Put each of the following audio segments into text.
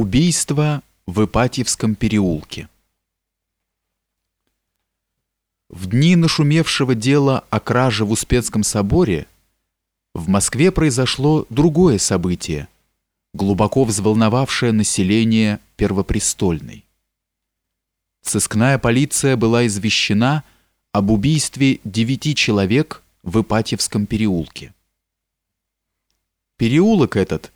Убийство в Ипатьевском переулке. В дни нашумевшего дела о краже в Успенском соборе в Москве произошло другое событие, глубоко взволновавшее население Первопрестольной. Сыскная полиция была извещена об убийстве девяти человек в Ипатьевском переулке. Переулок этот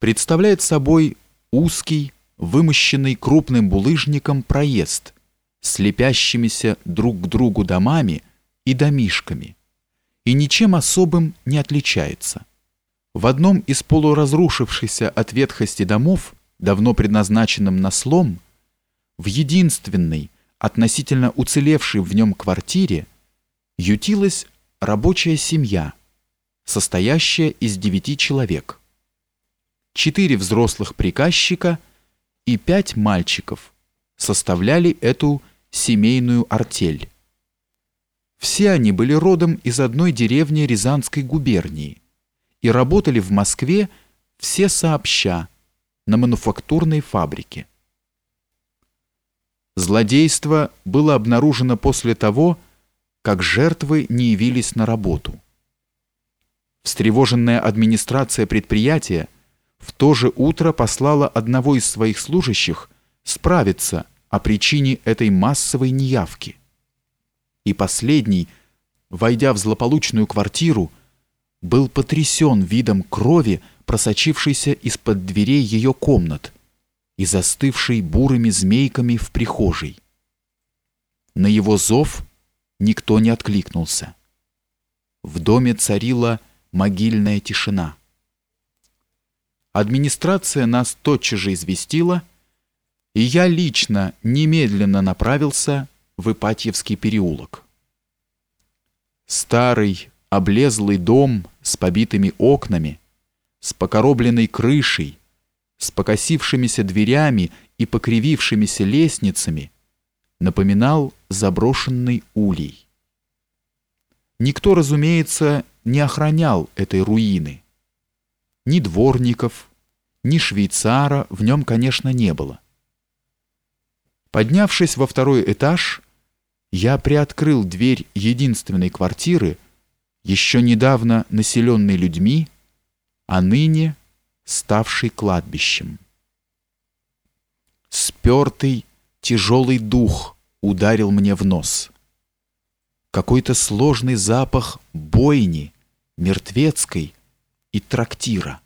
представляет собой узкий, вымощенный крупным булыжником проезд с лепящимися друг к другу домами и домишками, и ничем особым не отличается. В одном из полуразрушившихся от ветхости домов, давно предназначенном на слом, в единственной, относительно уцелевшей в нем квартире, ютилась рабочая семья, состоящая из девяти человек – четыре взрослых приказчика и пять мальчиков составляли эту семейную артель. Все они были родом из одной деревни Рязанской губернии и работали в Москве все сообща на мануфактурной фабрике. Злодейство было обнаружено после того, как жертвы не явились на работу. Встревоженная администрация предприятия в то же утро послала одного из своих служащих справиться о причине этой массовой неявки. И последний, войдя в злополучную квартиру, был потрясен видом крови, просочившейся из-под дверей ее комнат и застывшей бурыми змейками в прихожей. На его зов никто не откликнулся. В доме царила могильная тишина. Администрация нас тотчас же известила, и я лично немедленно направился в Ипатьевский переулок. Старый, облезлый дом с побитыми окнами, с покоробленной крышей, с покосившимися дверями и покривившимися лестницами напоминал заброшенный улей. Никто, разумеется, не охранял этой руины ни дворников, ни швейцара в нем, конечно, не было. Поднявшись во второй этаж, я приоткрыл дверь единственной квартиры, еще недавно населенной людьми, а ныне ставшей кладбищем. Спертый, тяжелый дух ударил мне в нос. Какой-то сложный запах бойни, мертвецкой, и трактира.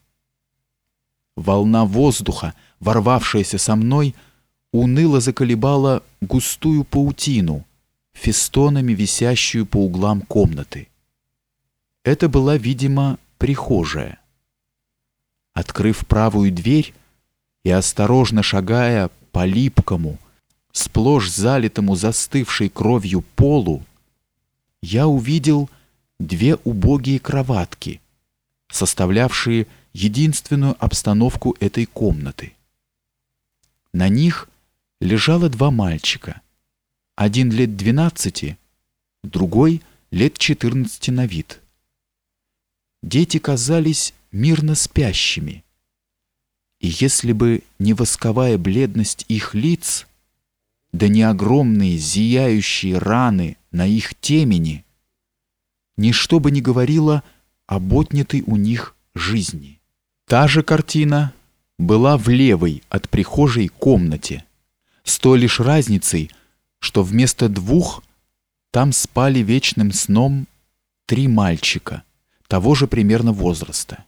Волна воздуха, ворвавшаяся со мной, уныло заколебала густую паутину, фестонами висящую по углам комнаты. Это была, видимо, прихожая. Открыв правую дверь и осторожно шагая по липкому, сплошь залитому застывшей кровью полу, я увидел две убогие кроватки — составлявшие единственную обстановку этой комнаты. На них лежало два мальчика. Один лет двенадцати, другой лет четырнадцати на вид. Дети казались мирно спящими. И если бы не восковая бледность их лиц, да не огромные зияющие раны на их темени, ничто бы не говорило об отнятой у них жизни. Та же картина была в левой от прихожей комнате, с той лишь разницей, что вместо двух там спали вечным сном три мальчика того же примерно возраста.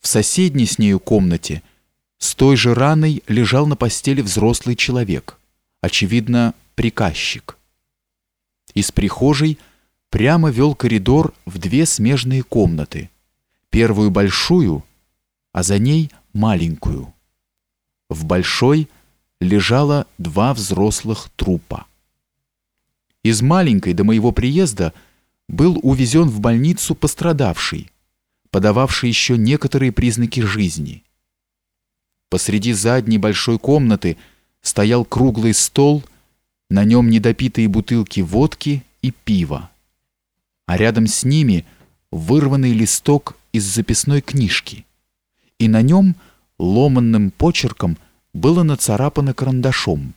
В соседней с нею комнате с той же раной лежал на постели взрослый человек, очевидно, приказчик. Из прихожей – прямо вел коридор в две смежные комнаты. Первую большую, а за ней маленькую. В большой лежало два взрослых трупа. Из маленькой до моего приезда был увезен в больницу пострадавший, подававший еще некоторые признаки жизни. Посреди задней большой комнаты стоял круглый стол, на нем недопитые бутылки водки и пива а рядом с ними вырванный листок из записной книжки, и на нем ломанным почерком было нацарапано карандашом